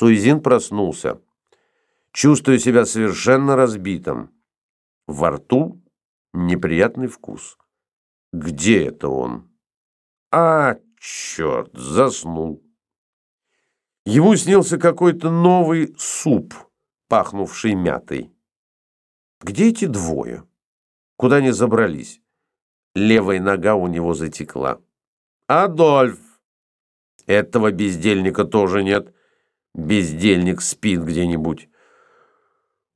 Суизин проснулся. Чувствую себя совершенно разбитым. Во рту неприятный вкус. Где это он? А, черт, заснул. Ему снился какой-то новый суп, пахнувший мятой. Где эти двое? Куда они забрались? Левая нога у него затекла. «Адольф!» Этого бездельника тоже нет. Бездельник спит где-нибудь.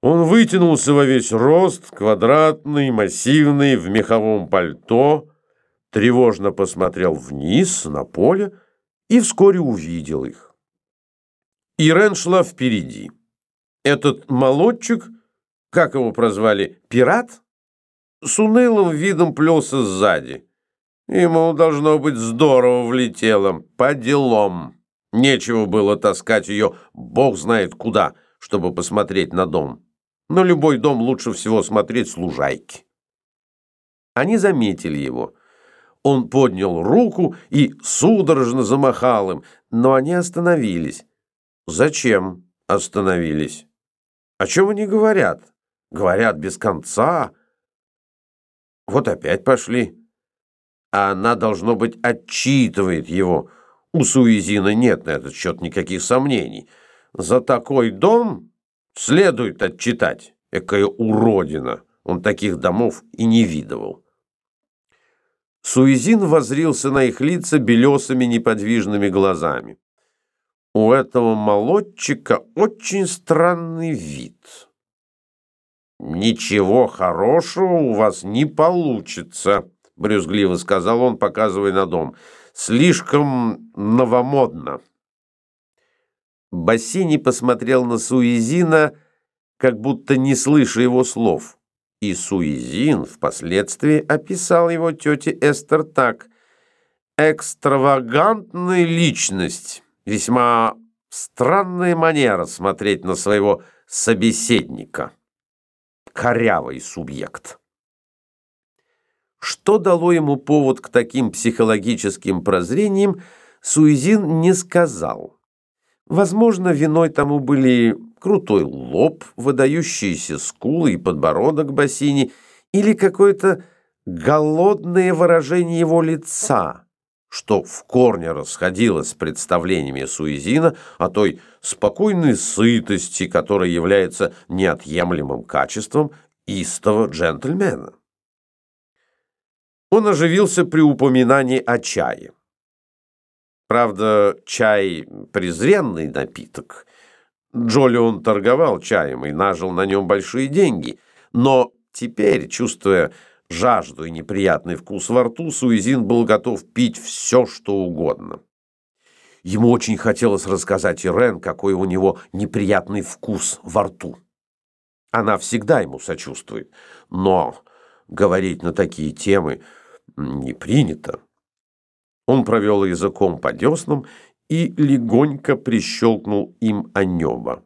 Он вытянулся во весь рост, квадратный, массивный, в меховом пальто, тревожно посмотрел вниз, на поле, и вскоре увидел их. Ирен шла впереди. Этот молодчик, как его прозвали, пират, с унылым видом плелся сзади. Ему, должно быть, здорово влетело, по делам. Нечего было таскать ее, бог знает куда, чтобы посмотреть на дом. Но любой дом лучше всего смотреть с лужайки. Они заметили его. Он поднял руку и судорожно замахал им, но они остановились. Зачем остановились? О чем они говорят? Говорят без конца. Вот опять пошли. А она, должно быть, отчитывает его. У Суизина нет на этот счет никаких сомнений. За такой дом Следует отчитать, экая уродина. Он таких домов и не видывал. Суизин возрился на их лица белесыми неподвижными глазами. У этого молодчика очень странный вид. «Ничего хорошего у вас не получится», — брюзгливо сказал он, показывая на дом. «Слишком новомодно». Бассини посмотрел на Суизина, как будто не слыша его слов. И Суизин впоследствии описал его тете Эстер так. «Экстравагантная личность, весьма странная манера смотреть на своего собеседника. Корявый субъект». Что дало ему повод к таким психологическим прозрениям, Суизин не сказал. Возможно, виной тому были крутой лоб, выдающиеся скулы и подбородок бассейни или какое-то голодное выражение его лица, что в корне расходилось с представлениями Суизина о той спокойной сытости, которая является неотъемлемым качеством истого джентльмена. Он оживился при упоминании о чае. Правда, чай – презренный напиток. Джолион торговал чаем и нажил на нем большие деньги. Но теперь, чувствуя жажду и неприятный вкус во рту, Суизин был готов пить все, что угодно. Ему очень хотелось рассказать Ирен, какой у него неприятный вкус во рту. Она всегда ему сочувствует, но говорить на такие темы не принято. Он провел языком по деснам и легонько прищелкнул им о небо.